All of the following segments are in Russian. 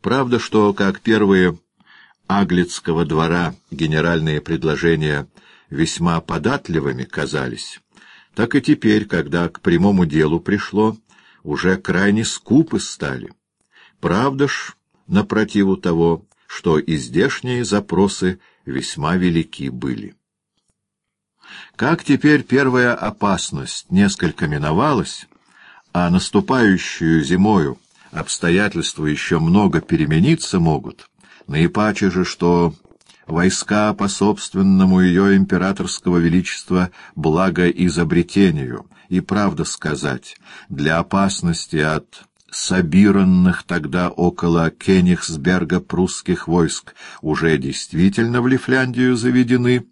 Правда, что, как первые Аглицкого двора генеральные предложения весьма податливыми казались, так и теперь, когда к прямому делу пришло, уже крайне скупы стали. Правда ж, напротиву того, что и здешние запросы весьма велики были. Как теперь первая опасность несколько миновалась, а наступающую зимою обстоятельства еще много перемениться могут, наипаче же, что войска по собственному ее императорского величества благоизобретению, и, правда сказать, для опасности от собиранных тогда около Кенигсберга прусских войск уже действительно в Лифляндию заведены,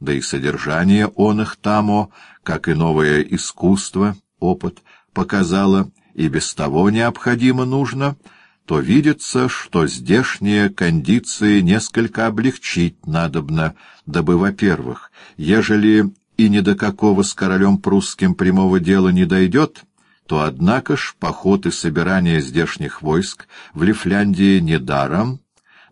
да и содержание он их тамо, как и новое искусство, опыт, показало, и без того необходимо нужно, то видится, что здешние кондиции несколько облегчить надобно, дабы, во-первых, ежели и ни до какого с королем прусским прямого дела не дойдет, то, однако ж, поход и собирание здешних войск в Лифляндии не даром,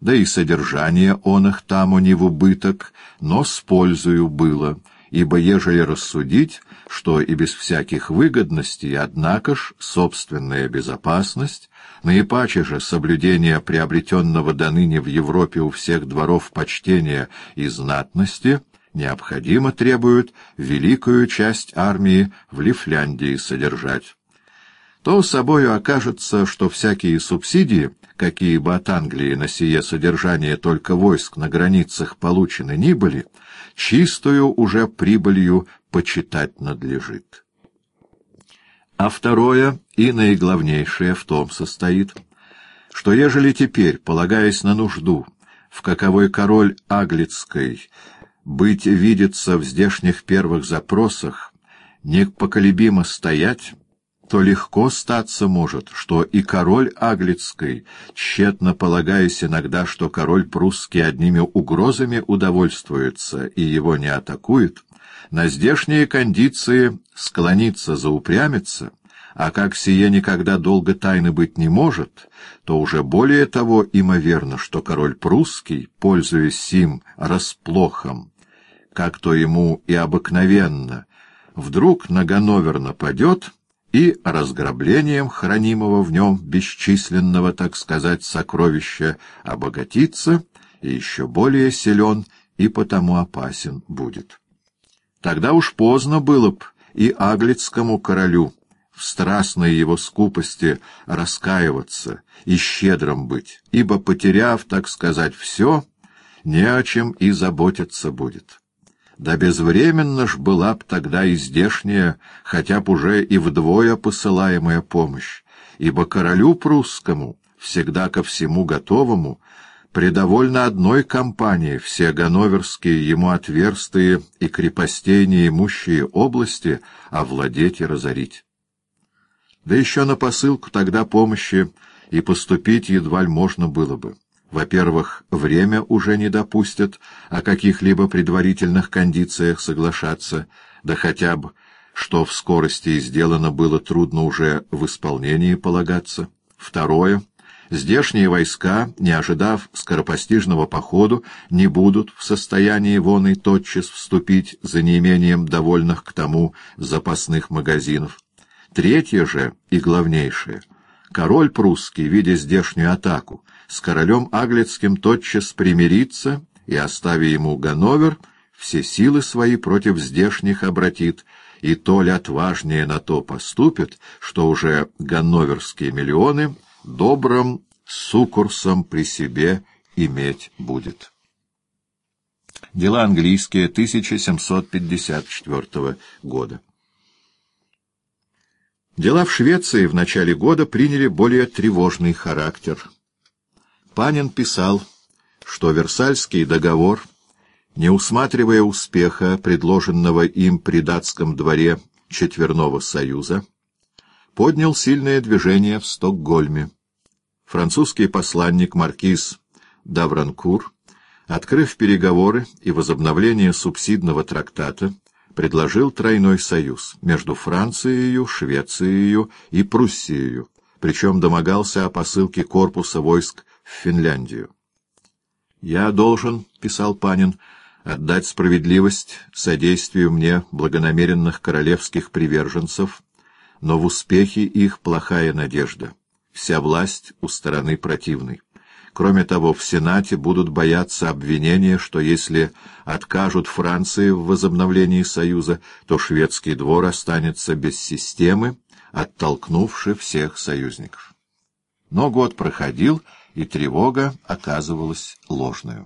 да и содержание он их таму не в убыток, но с пользою было, ибо ежели рассудить, что и без всяких выгодностей, однако ж, собственная безопасность, наипаче же соблюдение приобретенного доныне в Европе у всех дворов почтения и знатности, необходимо требуют великую часть армии в Лифляндии содержать то собою окажется, что всякие субсидии, какие бы от Англии на сие содержание только войск на границах получены ни были, чистую уже прибылью почитать надлежит. А второе и наиглавнейшее в том состоит, что ежели теперь, полагаясь на нужду, в каковой король Аглицкой быть видится в здешних первых запросах, непоколебимо стоять, то легко статься может, что и король Аглицкой, тщетно полагаясь иногда, что король прусский одними угрозами удовольствуется и его не атакует, на здешние кондиции склониться заупрямится, а как сие никогда долго тайны быть не может, то уже более того имоверно, что король прусский, пользуясь сим расплохом, как то ему и обыкновенно, вдруг на Ганновер нападет — и разграблением хранимого в нем бесчисленного, так сказать, сокровища обогатиться и еще более силен и потому опасен будет. Тогда уж поздно было б и аглицкому королю в страстной его скупости раскаиваться и щедрым быть, ибо, потеряв, так сказать, все, не о чем и заботиться будет. Да безвременно ж была б тогда и здешняя, хотя б уже и вдвое посылаемая помощь, ибо королю прусскому, всегда ко всему готовому, предовольно одной компании все ганноверские ему отверстые и крепостей неимущие области овладеть и разорить. Да еще на посылку тогда помощи и поступить едва ли можно было бы. Во-первых, время уже не допустит о каких-либо предварительных кондициях соглашаться, да хотя бы, что в скорости сделано было трудно уже в исполнении полагаться. Второе. Здешние войска, не ожидав скоропостижного походу, не будут в состоянии вон и тотчас вступить за неимением довольных к тому запасных магазинов. Третье же и главнейшее. Король прусский, видя здешнюю атаку, с королем Аглицким тотчас примирится и, оставя ему Ганновер, все силы свои против здешних обратит, и то ли отважнее на то поступит, что уже ганноверские миллионы добрым сукурсом при себе иметь будет. Дела английские 1754 года. Дела в Швеции в начале года приняли более тревожный характер. Панин писал, что Версальский договор, не усматривая успеха, предложенного им при датском дворе Четверного Союза, поднял сильное движение в Стокгольме. Французский посланник маркиз Давранкур, открыв переговоры и возобновление субсидного трактата, предложил тройной союз между Францией, Швецией и Пруссией, причем домогался о посылке корпуса войск в Финляндию. «Я должен, — писал Панин, — отдать справедливость содействию мне благонамеренных королевских приверженцев, но в успехе их плохая надежда, вся власть у стороны противной. Кроме того, в Сенате будут бояться обвинения, что если откажут Франции в возобновлении Союза, то шведский двор останется без системы, оттолкнувши всех союзников. Но год проходил, и тревога оказывалась ложной.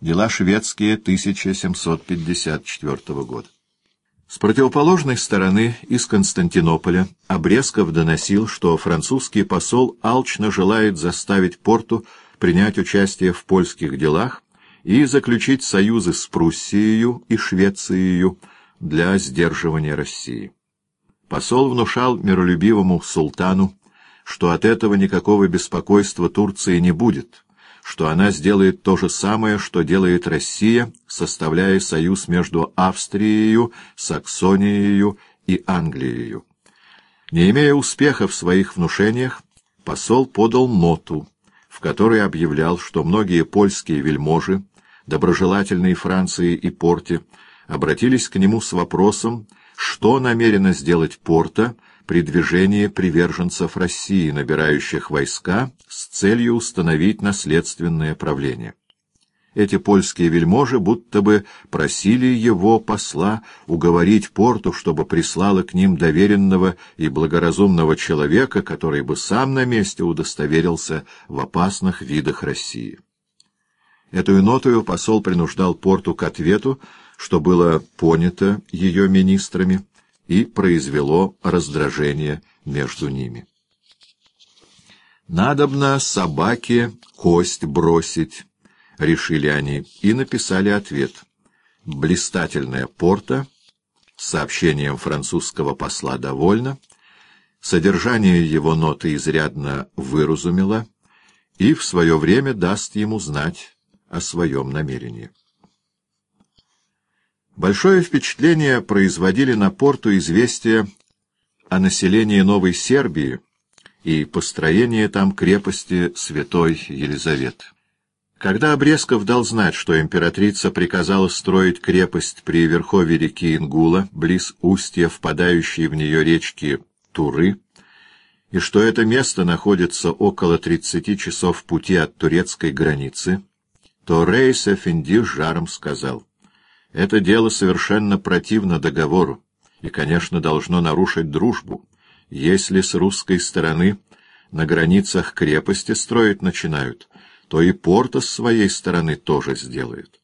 Дела шведские 1754 года. С противоположной стороны, из Константинополя, Обрезков доносил, что французский посол алчно желает заставить Порту принять участие в польских делах и заключить союзы с Пруссией и Швецией для сдерживания России. Посол внушал миролюбивому султану, что от этого никакого беспокойства Турции не будет, что она сделает то же самое, что делает Россия, составляя союз между Австрией, Саксонией и Англией. Не имея успеха в своих внушениях, посол подал ноту, в которой объявлял, что многие польские вельможи, доброжелательные Франции и Порте, обратились к нему с вопросом, что намерено сделать Порта при движении приверженцев России, набирающих войска с целью установить наследственное правление. Эти польские вельможи будто бы просили его посла уговорить Порту, чтобы прислала к ним доверенного и благоразумного человека, который бы сам на месте удостоверился в опасных видах России. Эту нотою посол принуждал Порту к ответу, что было понято ее министрами, и произвело раздражение между ними. «Надобно собаке кость бросить», — решили они, и написали ответ. «Блистательная порта», с сообщением французского посла довольно, содержание его ноты изрядно выразумело и в свое время даст ему знать о своем намерении. Большое впечатление производили на порту известия о населении Новой Сербии и построении там крепости Святой Елизаветы. Когда Обрезков дал знать, что императрица приказала строить крепость при верхове реки Ингула, близ устья впадающей в нее речки Туры, и что это место находится около 30 часов пути от турецкой границы, то Рейс Эфенди жаром сказал — это дело совершенно противно договору и, конечно, должно нарушить дружбу, если с русской стороны на границах крепости строить начинают, то и порта с своей стороны тоже сделают.